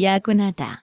야근하다.